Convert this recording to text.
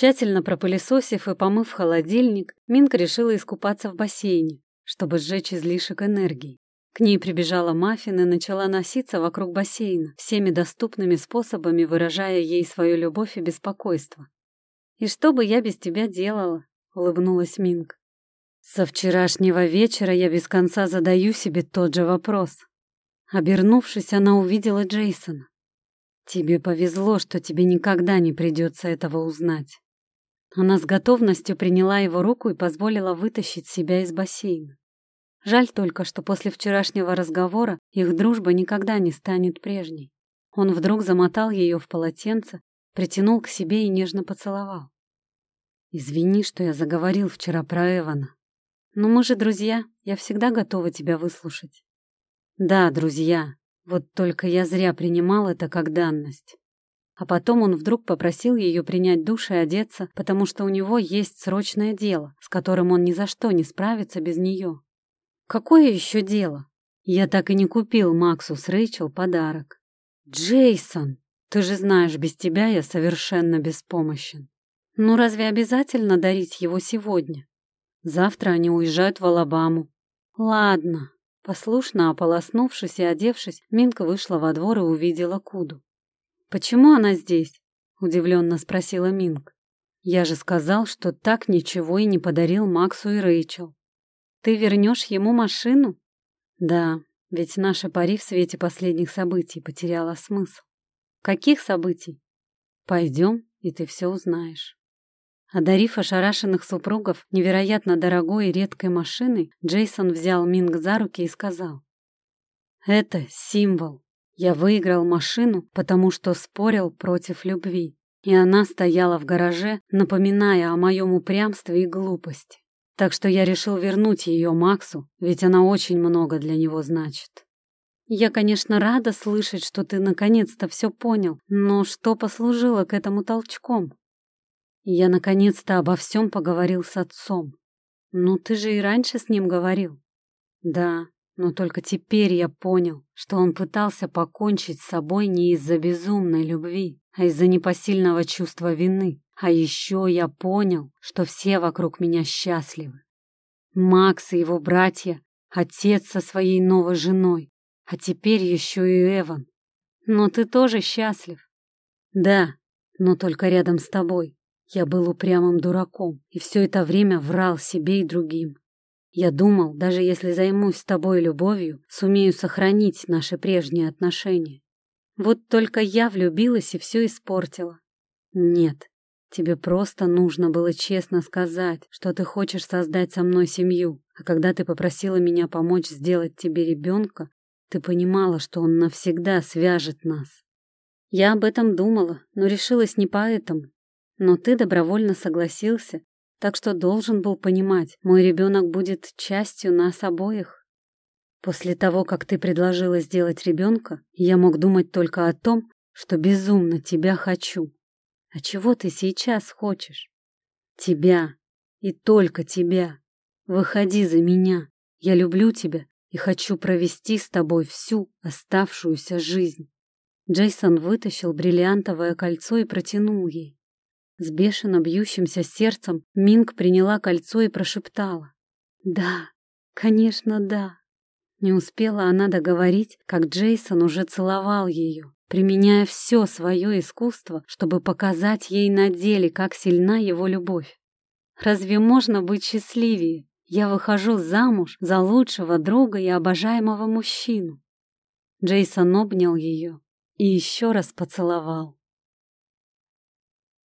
Тщательно пропылесосив и помыв холодильник, Минка решила искупаться в бассейне, чтобы сжечь излишек энергии. К ней прибежала Маффин и начала носиться вокруг бассейна, всеми доступными способами выражая ей свою любовь и беспокойство. «И что бы я без тебя делала?» — улыбнулась Минк. «Со вчерашнего вечера я без конца задаю себе тот же вопрос». Обернувшись, она увидела Джейсона. «Тебе повезло, что тебе никогда не придется этого узнать». Она с готовностью приняла его руку и позволила вытащить себя из бассейна. Жаль только, что после вчерашнего разговора их дружба никогда не станет прежней. Он вдруг замотал ее в полотенце, притянул к себе и нежно поцеловал. «Извини, что я заговорил вчера про Эвана. Но мы же друзья, я всегда готова тебя выслушать». «Да, друзья, вот только я зря принимал это как данность». А потом он вдруг попросил ее принять душ и одеться, потому что у него есть срочное дело, с которым он ни за что не справится без нее. Какое еще дело? Я так и не купил Максу с Рэйчел подарок. Джейсон, ты же знаешь, без тебя я совершенно беспомощен. Ну разве обязательно дарить его сегодня? Завтра они уезжают в Алабаму. Ладно. Послушно ополоснувшись и одевшись, Минка вышла во двор и увидела Куду. «Почему она здесь?» — удивленно спросила Минк. «Я же сказал, что так ничего и не подарил Максу и Рэйчел. Ты вернешь ему машину? Да, ведь наша пари в свете последних событий потеряла смысл. Каких событий? Пойдем, и ты все узнаешь. Одарив ошарашенных супругов невероятно дорогой и редкой машиной, Джейсон взял Минг за руки и сказал. «Это символ. Я выиграл машину, потому что спорил против любви, и она стояла в гараже, напоминая о моем упрямстве и глупости. Так что я решил вернуть ее Максу, ведь она очень много для него значит. Я, конечно, рада слышать, что ты наконец-то все понял, но что послужило к этому толчком? Я наконец-то обо всем поговорил с отцом. Ну, ты же и раньше с ним говорил. Да, но только теперь я понял, что он пытался покончить с собой не из-за безумной любви, а из-за непосильного чувства вины. А еще я понял, что все вокруг меня счастливы. Макс и его братья, отец со своей новой женой, а теперь еще и Эван. Но ты тоже счастлив. Да, но только рядом с тобой. Я был упрямым дураком и все это время врал себе и другим. Я думал, даже если займусь с тобой любовью, сумею сохранить наши прежние отношения. Вот только я влюбилась и все испортила. Нет, Тебе просто нужно было честно сказать, что ты хочешь создать со мной семью, а когда ты попросила меня помочь сделать тебе ребенка, ты понимала, что он навсегда свяжет нас. Я об этом думала, но решилась не поэтому. Но ты добровольно согласился, так что должен был понимать, мой ребенок будет частью нас обоих. После того, как ты предложила сделать ребенка, я мог думать только о том, что безумно тебя хочу. А чего ты сейчас хочешь? Тебя. И только тебя. Выходи за меня. Я люблю тебя и хочу провести с тобой всю оставшуюся жизнь. Джейсон вытащил бриллиантовое кольцо и протянул ей. С бешено бьющимся сердцем Минг приняла кольцо и прошептала. «Да, конечно, да». Не успела она договорить, как Джейсон уже целовал ее применяя все свое искусство, чтобы показать ей на деле, как сильна его любовь. Разве можно быть счастливее? Я выхожу замуж за лучшего друга и обожаемого мужчину. Джейсон обнял ее и еще раз поцеловал.